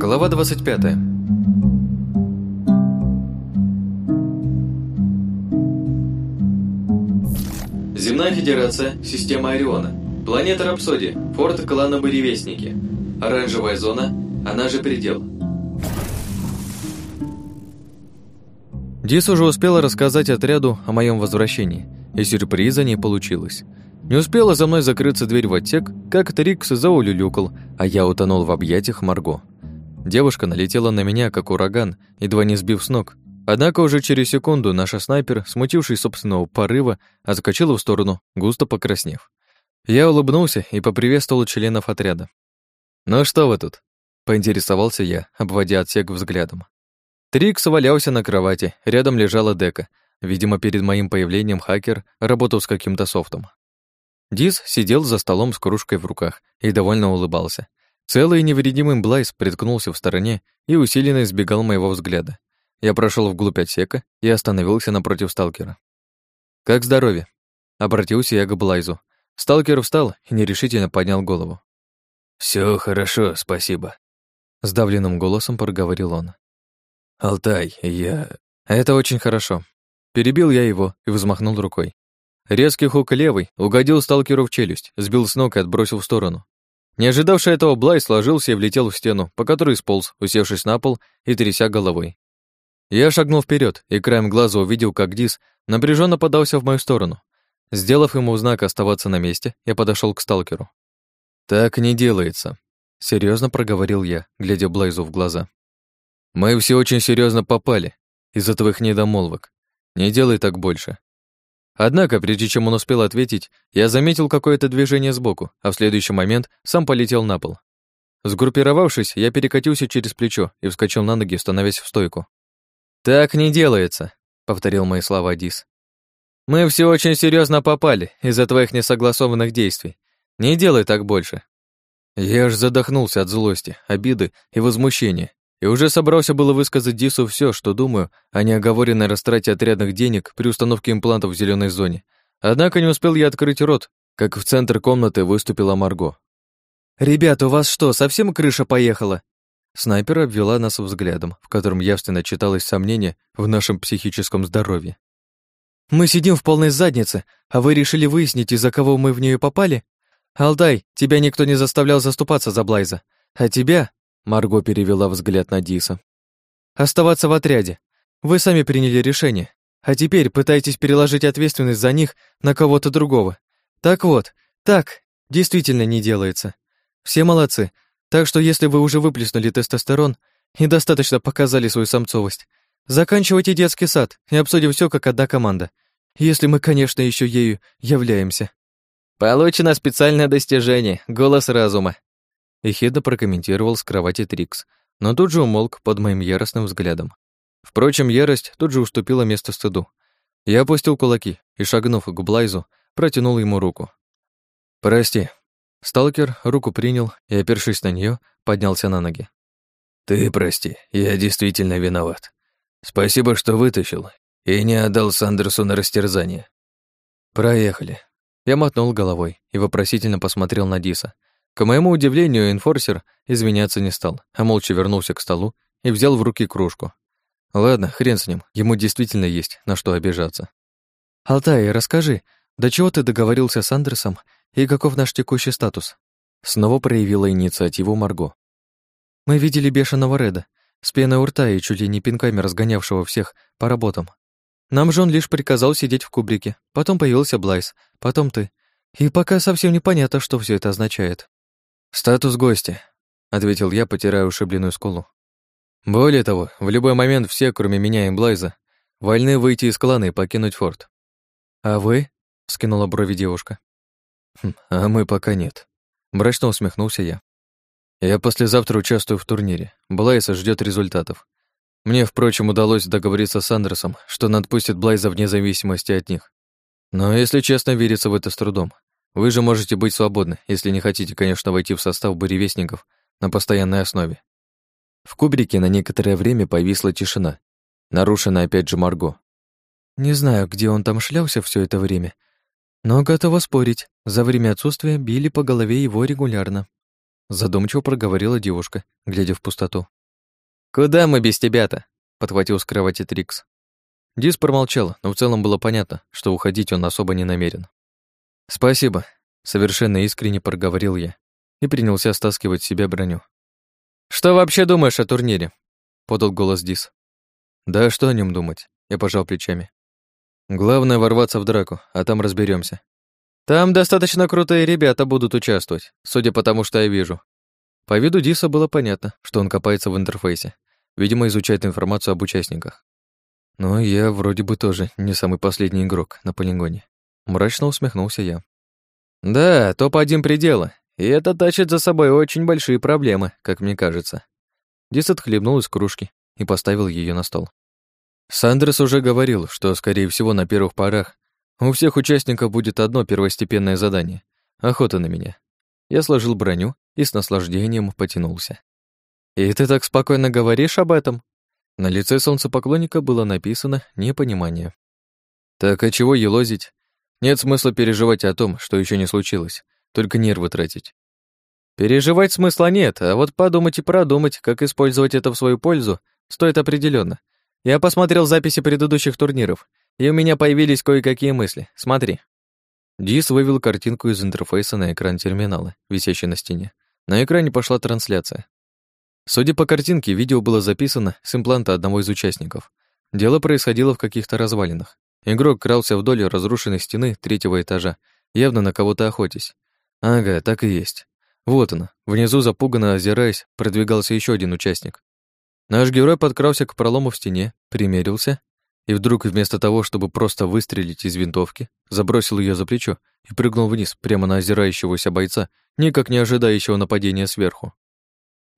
Глава 25. Земная Федерация, система Ориона. Планета Рапсодия, форт клана Буревестники. Оранжевая зона, она же предел. Дис уже успела рассказать отряду о моем возвращении, и сюрприза не получилось. Не успела за мной закрыться дверь в отсек, как Трикс заулюлюкал, а я утонул в объятиях Марго. Девушка налетела на меня, как ураган, едва не сбив с ног. Однако уже через секунду наша снайпер, смутившись собственного порыва, отскочила в сторону, густо покраснев. Я улыбнулся и поприветствовал членов отряда. «Ну что вы тут?» — поинтересовался я, обводя отсек взглядом. Трикс валялся на кровати, рядом лежала дека. Видимо, перед моим появлением хакер работал с каким-то софтом. Диз сидел за столом с кружкой в руках и довольно улыбался. Целый невредимый Блайс приткнулся в стороне и усиленно избегал моего взгляда. Я прошел вглубь отсека и остановился напротив сталкера. «Как здоровье?» Обратился я к Блайзу. Сталкер встал и нерешительно поднял голову. Все хорошо, спасибо», — сдавленным голосом проговорил он. «Алтай, я...» «Это очень хорошо». Перебил я его и взмахнул рукой. Резкий хук левый угодил сталкеру в челюсть, сбил с ног и отбросил в сторону. Не ожидавший этого, Блай сложился и влетел в стену, по которой сполз, усевшись на пол и тряся головой. Я шагнул вперед и краем глаза увидел, как Дис напряженно подался в мою сторону. Сделав ему знак оставаться на месте, я подошел к сталкеру. «Так не делается», — серьезно проговорил я, глядя Блайзу в глаза. «Мы все очень серьезно попали из-за твоих недомолвок. Не делай так больше. Однако, прежде чем он успел ответить, я заметил какое-то движение сбоку, а в следующий момент сам полетел на пол. Сгруппировавшись, я перекатился через плечо и вскочил на ноги, становясь в стойку. «Так не делается», — повторил мои слова Дис. «Мы все очень серьезно попали из-за твоих несогласованных действий. Не делай так больше». Я аж задохнулся от злости, обиды и возмущения, и уже собрался было высказать Дису все, что думаю о неоговоренной растрате отрядных денег при установке имплантов в зеленой зоне. Однако не успел я открыть рот, как в центр комнаты выступила Марго. «Ребята, у вас что, совсем крыша поехала?» Снайпер обвела нас взглядом, в котором явственно читалось сомнение в нашем психическом здоровье. «Мы сидим в полной заднице, а вы решили выяснить, из-за кого мы в нее попали? Алтай, тебя никто не заставлял заступаться за Блайза, а тебя Марго перевела взгляд на Диса. «Оставаться в отряде. Вы сами приняли решение, а теперь пытаетесь переложить ответственность за них на кого-то другого. Так вот, так действительно не делается. Все молодцы, так что если вы уже выплеснули тестостерон и достаточно показали свою самцовость, заканчивайте детский сад и обсудим все как одна команда, если мы, конечно, еще ею являемся». «Получено специальное достижение, голос разума», и Хеда прокомментировал с кровати Трикс, но тут же умолк под моим яростным взглядом. Впрочем, ярость тут же уступила место стыду. Я опустил кулаки и, шагнув к Блайзу, протянул ему руку. «Прости». Сталкер руку принял и, опершись на нее, поднялся на ноги. «Ты прости, я действительно виноват. Спасибо, что вытащил и не отдал Сандерсу на растерзание». «Проехали». Я мотнул головой и вопросительно посмотрел на Диса, к моему удивлению, инфорсер извиняться не стал, а молча вернулся к столу и взял в руки кружку. Ладно, хрен с ним, ему действительно есть на что обижаться. «Алтай, расскажи, до чего ты договорился с Андерсом и каков наш текущий статус?» Снова проявила инициативу Марго. «Мы видели бешеного Реда, с пеной у рта и чуть ли не пинками разгонявшего всех по работам. Нам же он лишь приказал сидеть в кубрике, потом появился Блайс, потом ты. И пока совсем непонятно, что все это означает». «Статус гостя», — ответил я, потирая ушибленную скулу. «Более того, в любой момент все, кроме меня и Блайза, вольны выйти из клана и покинуть форт». «А вы?» — скинула брови девушка. «Хм, «А мы пока нет», — мрачно усмехнулся я. «Я послезавтра участвую в турнире. Блайза ждет результатов. Мне, впрочем, удалось договориться с Андерсом, что он отпустит Блайза вне зависимости от них. Но, если честно, верится в это с трудом. Вы же можете быть свободны, если не хотите, конечно, войти в состав буревестников на постоянной основе. В кубрике на некоторое время повисла тишина, нарушенная опять же Марго. Не знаю, где он там шлялся все это время, но готова спорить, за время отсутствия били по голове его регулярно. Задумчиво проговорила девушка, глядя в пустоту. «Куда мы без тебя-то?» — подхватил с кровати Трикс. Дис промолчал, но в целом было понятно, что уходить он особо не намерен. «Спасибо», — совершенно искренне проговорил я и принялся стаскивать с себя броню. «Что вообще думаешь о турнире?» — подал голос Дис. «Да что о нем думать?» — я пожал плечами. «Главное — ворваться в драку, а там разберемся. Там достаточно крутые ребята будут участвовать, судя по тому, что я вижу. По виду Диса было понятно, что он копается в интерфейсе. Видимо, изучает информацию об участниках. Но я вроде бы тоже не самый последний игрок на полигоне. Мрачно усмехнулся я. Да, топ-1 предела. И это тащит за собой очень большие проблемы, как мне кажется. Дис отхлебнул из кружки и поставил ее на стол. Сандерс уже говорил, что, скорее всего, на первых порах у всех участников будет одно первостепенное задание — охота на меня. Я сложил броню и с наслаждением потянулся. «И ты так спокойно говоришь об этом?» На лице солнцепоклонника было написано непонимание. «Так а чего елозить? Нет смысла переживать о том, что еще не случилось, только нервы тратить. Переживать смысла нет, а вот подумать и продумать, как использовать это в свою пользу, стоит определенно. Я посмотрел записи предыдущих турниров и у меня появились кое-какие мысли. Смотри. Дис вывел картинку из интерфейса на экран терминала, висящий на стене. На экране пошла трансляция. Судя по картинке, видео было записано с импланта одного из участников. Дело происходило в каких-то развалинах. Игрок крался вдоль разрушенной стены третьего этажа, явно на кого-то охотясь. Ага, так и есть. Вот она. Внизу, запуганно озираясь, продвигался еще один участник. Наш герой подкрался к пролому в стене, примерился и вдруг вместо того, чтобы просто выстрелить из винтовки, забросил ее за плечо и прыгнул вниз, прямо на озирающегося бойца, никак не ожидающего нападения сверху.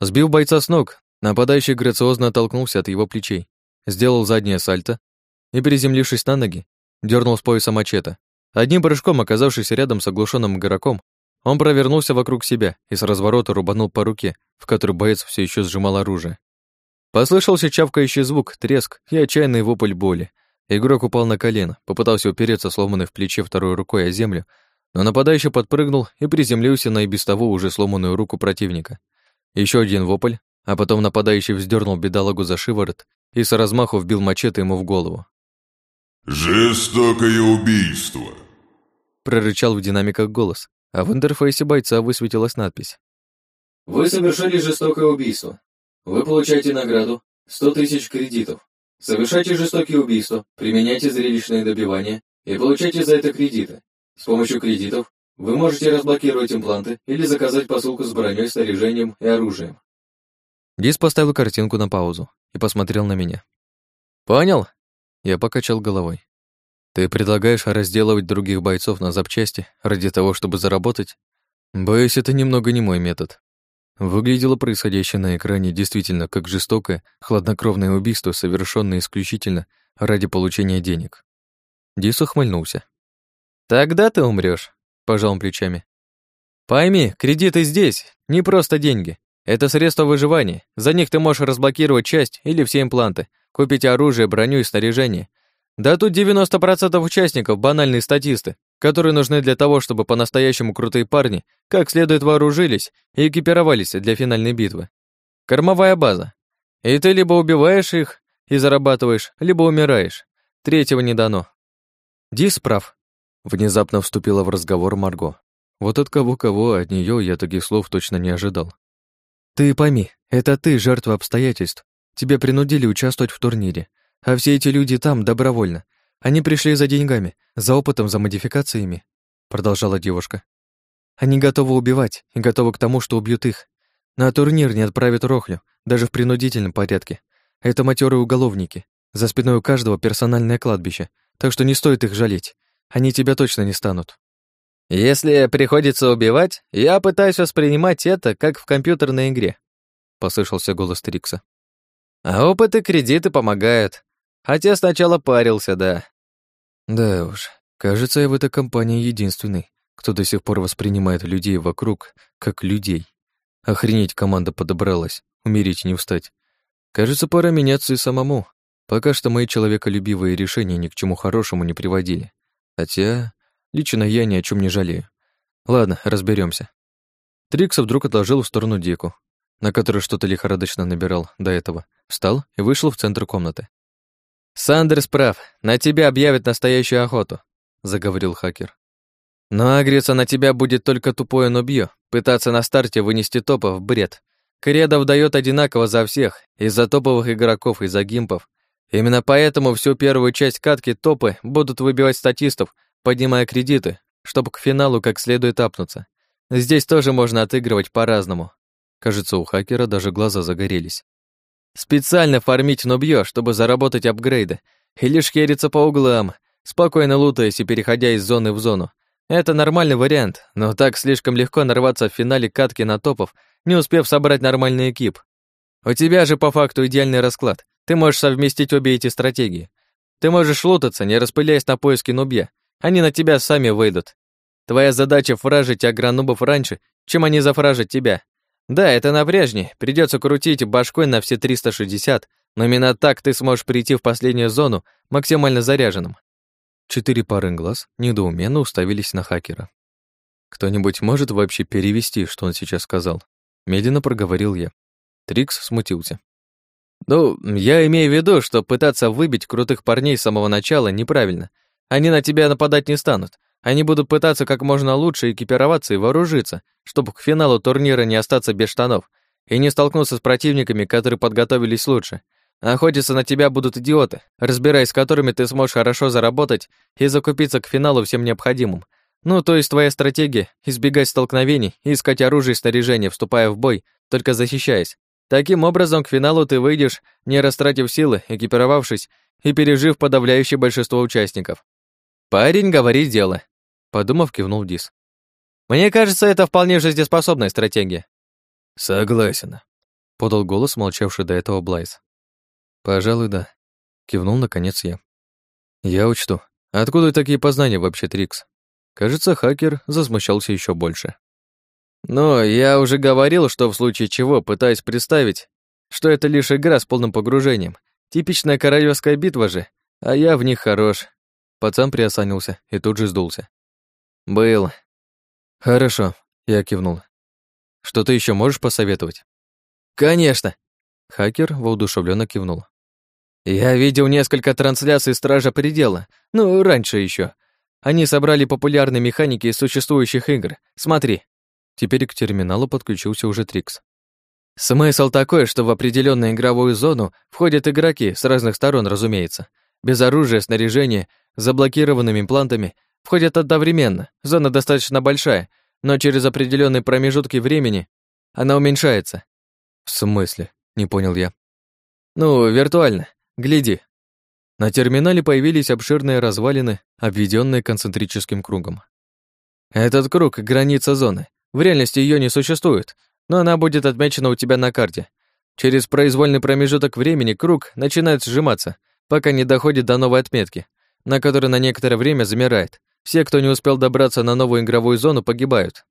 Сбив бойца с ног, нападающий грациозно оттолкнулся от его плечей, сделал заднее сальто и, приземлившись на ноги, дернул с пояса мачете. Одним прыжком, оказавшись рядом с оглушенным игроком, он провернулся вокруг себя и с разворота рубанул по руке, в которой боец все еще сжимал оружие. Послышался чавкающий звук, треск и отчаянный вопль боли. Игрок упал на колено, попытался упереться сломанной в плече второй рукой о землю, но нападающий подпрыгнул и приземлился на и без того уже сломанную руку противника. Еще один вопль, а потом нападающий вздернул бедолагу за шиворот и с размаху вбил мачете ему в голову. «Жестокое убийство!» Прорычал в динамиках голос, а в интерфейсе бойца высветилась надпись. «Вы совершили жестокое убийство. Вы получаете награду 100 тысяч кредитов. Совершайте жестокие убийства, применяйте зрелищные добивания и получайте за это кредиты. С помощью кредитов вы можете разблокировать импланты или заказать посылку с броней, снаряжением и оружием. Дис поставил картинку на паузу и посмотрел на меня. «Понял?» Я покачал головой. «Ты предлагаешь разделывать других бойцов на запчасти ради того, чтобы заработать? Боюсь, это немного не мой метод. Выглядело происходящее на экране действительно как жестокое, хладнокровное убийство, совершенное исключительно ради получения денег. Дис ухмыльнулся. «Тогда ты умрёшь», — пожал он плечами. «Пойми, кредиты здесь, не просто деньги. Это средства выживания. За них ты можешь разблокировать часть или все импланты, купить оружие, броню и снаряжение. Да тут 90% участников — банальные статисты, которые нужны для того, чтобы по-настоящему крутые парни как следует вооружились и экипировались для финальной битвы. Кормовая база. И ты либо убиваешь их и зарабатываешь, либо умираешь. Третьего не дано. Дис прав. Внезапно вступила в разговор Марго. Вот от кого-кого, от нее я таких слов точно не ожидал. Ты пойми, это ты жертва обстоятельств. Тебя принудили участвовать в турнире, а все эти люди там добровольно. Они пришли за деньгами, за опытом, за модификациями, продолжала девушка. Они готовы убивать и готовы к тому, что убьют их. На турнир не отправят Рохлю, даже в принудительном порядке. Это матерые уголовники. За спиной у каждого персональное кладбище, так что не стоит их жалеть. Они тебя точно не станут. Если приходится убивать, я пытаюсь воспринимать это как в компьютерной игре, послышался голос Трикса. А опыт и кредиты помогают. Хотя сначала парился, да. Да уж, кажется, я в этой компании единственный, кто до сих пор воспринимает людей вокруг как людей. Охренеть команда подобралась, умереть не встать. Кажется, пора меняться и самому. Пока что мои человеколюбивые решения ни к чему хорошему не приводили. Хотя, лично я ни о чем не жалею. Ладно, разберемся. Трикс вдруг отложил в сторону Дику, на которой что-то лихорадочно набирал до этого, встал и вышел в центр комнаты. «Сандерс прав, на тебя объявят настоящую охоту», — заговорил хакер. «Но агриться на тебя будет только тупое нубьё, пытаться на старте вынести топов — бред. Кредов дает одинаково за всех, и за топовых игроков, и за гимпов. Именно поэтому всю первую часть катки топы будут выбивать статистов, поднимая кредиты, чтобы к финалу как следует апнуться. Здесь тоже можно отыгрывать по-разному. Кажется, у хакера даже глаза загорелись. Специально фармить нубьё, чтобы заработать апгрейды, и лишь хериться по углам, спокойно лутаясь и переходя из зоны в зону. Это нормальный вариант, но так слишком легко нарваться в финале катки на топов, не успев собрать нормальный экип. У тебя же по факту идеальный расклад. Ты можешь совместить обе эти стратегии. Ты можешь лутаться, не распыляясь на поиски нубья. Они на тебя сами выйдут. Твоя задача фражить агронубов раньше, чем они зафражат тебя. Да, это напряжнее, придется крутить башкой на все 360, но именно так ты сможешь прийти в последнюю зону максимально заряженным. Четыре пары глаз недоуменно уставились на хакера. «Кто-нибудь может вообще перевести, что он сейчас сказал?» Медленно проговорил я. Трикс смутился. «Ну, я имею в виду, что пытаться выбить крутых парней с самого начала неправильно. Они на тебя нападать не станут. Они будут пытаться как можно лучше экипироваться и вооружиться, чтобы к финалу турнира не остаться без штанов и не столкнуться с противниками, которые подготовились лучше. Охотиться на тебя будут идиоты, разбираясь с которыми ты сможешь хорошо заработать и закупиться к финалу всем необходимым. Ну, то есть твоя стратегия — избегать столкновений и искать оружие и снаряжение, вступая в бой, только защищаясь. Таким образом, к финалу ты выйдешь, не растратив силы, экипировавшись и пережив подавляющее большинство участников. «Парень говорит дело», — подумав, кивнул Дис. «Мне кажется, это вполне жизнеспособная стратегия». «Согласен», — подал голос, молчавший до этого Блайс. «Пожалуй, да», — кивнул наконец я. «Я учту. Откуда такие познания вообще, Трикс?» Кажется, хакер засмущался еще больше. Но я уже говорил, что в случае чего пытаюсь представить, что это лишь игра с полным погружением. Типичная королевская битва же, а я в них хорош. Пацан приосанился и тут же сдулся. Был. Хорошо, я кивнул. Что ты еще можешь посоветовать? Конечно. Хакер воодушевленно кивнул. Я видел несколько трансляций Стража Предела, ну, раньше еще. Они собрали популярные механики из существующих игр. Смотри. Теперь к терминалу подключился уже Трикс. Смысл такой, что в определенную игровую зону входят игроки с разных сторон, разумеется. Без оружия, снаряжения, заблокированными имплантами, входят одновременно. Зона достаточно большая, но через определенные промежутки времени она уменьшается. В смысле? Не понял я. Ну, виртуально. Гляди. На терминале появились обширные развалины, обведенные концентрическим кругом. Этот круг — граница зоны. В реальности ее не существует, но она будет отмечена у тебя на карте. Через произвольный промежуток времени круг начинает сжиматься, пока не доходит до новой отметки, на которой на некоторое время замирает. Все, кто не успел добраться на новую игровую зону, погибают.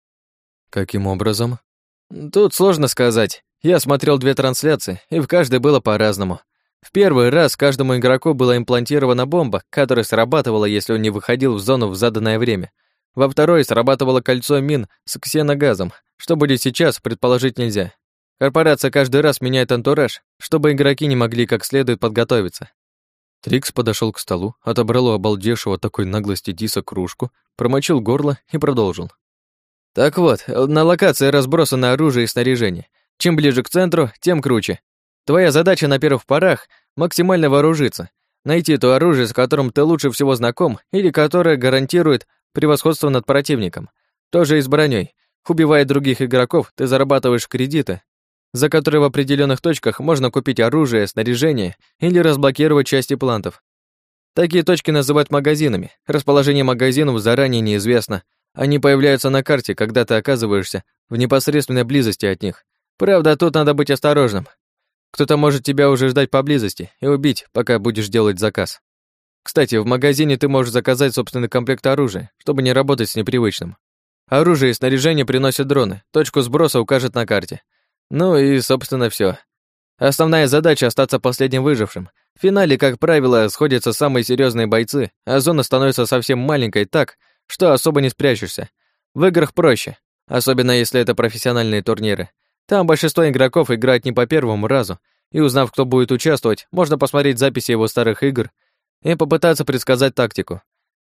Каким образом? Тут сложно сказать. Я смотрел две трансляции, и в каждой было по-разному. В первый раз каждому игроку была имплантирована бомба, которая срабатывала, если он не выходил в зону в заданное время. Во второй срабатывало кольцо мин с ксеногазом. Что будет сейчас, предположить нельзя. Корпорация каждый раз меняет антураж, чтобы игроки не могли как следует подготовиться. Трикс подошел к столу, отобрал у обалдевшего такой наглости Диса кружку, промочил горло и продолжил. Так вот, на локации разбросано оружие и снаряжение. Чем ближе к центру, тем круче. Твоя задача на первых порах — максимально вооружиться, найти то оружие, с которым ты лучше всего знаком или которое гарантирует превосходство над противником. Тоже и с броней. Убивая других игроков, ты зарабатываешь кредиты, за которые в определенных точках можно купить оружие, снаряжение или разблокировать части плантов. Такие точки называют магазинами. Расположение магазинов заранее неизвестно. Они появляются на карте, когда ты оказываешься в непосредственной близости от них. Правда, тут надо быть осторожным. Кто-то может тебя уже ждать поблизости и убить, пока будешь делать заказ. Кстати, в магазине ты можешь заказать собственный комплект оружия, чтобы не работать с непривычным. Оружие и снаряжение приносят дроны, точку сброса укажет на карте. Ну и, собственно, все. Основная задача — остаться последним выжившим. В финале, как правило, сходятся самые серьезные бойцы, а зона становится совсем маленькой так, что особо не спрячешься. В играх проще. особенно если это профессиональные турниры. Там большинство игроков играют не по первому разу, и узнав, кто будет участвовать, можно посмотреть записи его старых игр и попытаться предсказать тактику.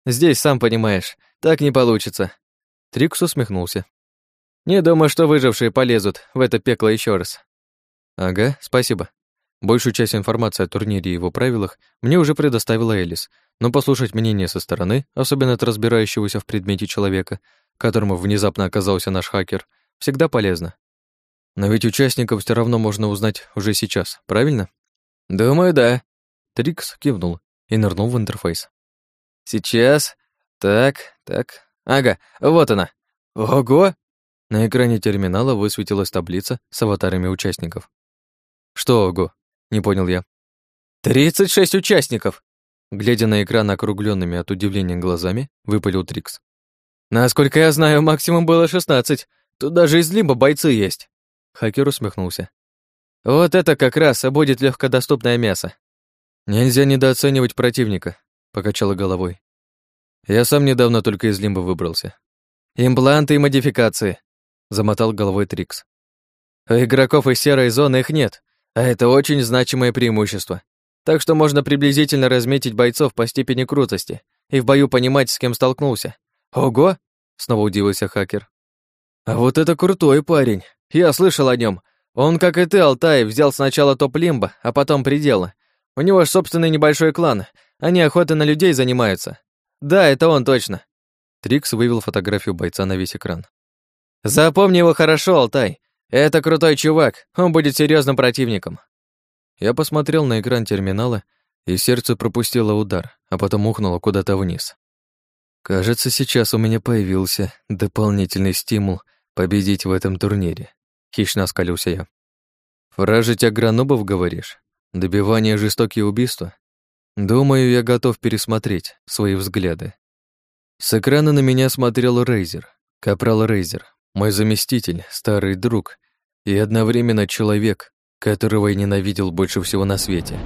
Здесь, сам понимаешь, так не получится. Трикс усмехнулся. Не думаю, что выжившие полезут в это пекло еще раз. Ага, спасибо. Большую часть информации о турнире и его правилах мне уже предоставила Элис, но послушать мнение со стороны, особенно от разбирающегося в предмете человека, которому внезапно оказался наш хакер, всегда полезно. Но ведь участников все равно можно узнать уже сейчас, правильно? Думаю, да. Трикс кивнул и нырнул в интерфейс. Сейчас. Так, так. Ага, вот она. Ого! На экране терминала высветилась таблица с аватарами участников. Что ого? Не понял я. «Тридцать шесть участников!» Глядя на экран округленными от удивления глазами, выпалил Трикс. «Насколько я знаю, максимум было шестнадцать. Тут даже из лимба бойцы есть». Хакер усмехнулся. «Вот это как раз будет легкодоступное мясо». «Нельзя недооценивать противника», — покачала головой. «Я сам недавно только из лимба выбрался». «Импланты и модификации», — замотал головой Трикс. «У игроков из серой зоны их нет, а это очень значимое преимущество. Так что можно приблизительно разметить бойцов по степени крутости и в бою понимать, с кем столкнулся. Ого! Снова удивился хакер. А вот это крутой парень. Я слышал о нем. Он, как и ты, Алтай, взял сначала топ-лимба, а потом предела. У него ж собственный небольшой клан. Они охотой на людей занимаются. Да, это он точно. Трикс вывел фотографию бойца на весь экран. Запомни его хорошо, Алтай. Это крутой чувак, он будет серьезным противником. Я посмотрел на экран терминала, и сердце пропустило удар, а потом ухнуло куда-то вниз. Кажется, сейчас у меня появился дополнительный стимул победить в этом турнире. Хищно оскалился я. Фражить агронобов, говоришь? Добивание жестокие убийства? Думаю, я готов пересмотреть свои взгляды. С экрана на меня смотрел Рейзер, капрал Рейзер, мой заместитель, старый друг и одновременно человек, которого я ненавидел больше всего на свете.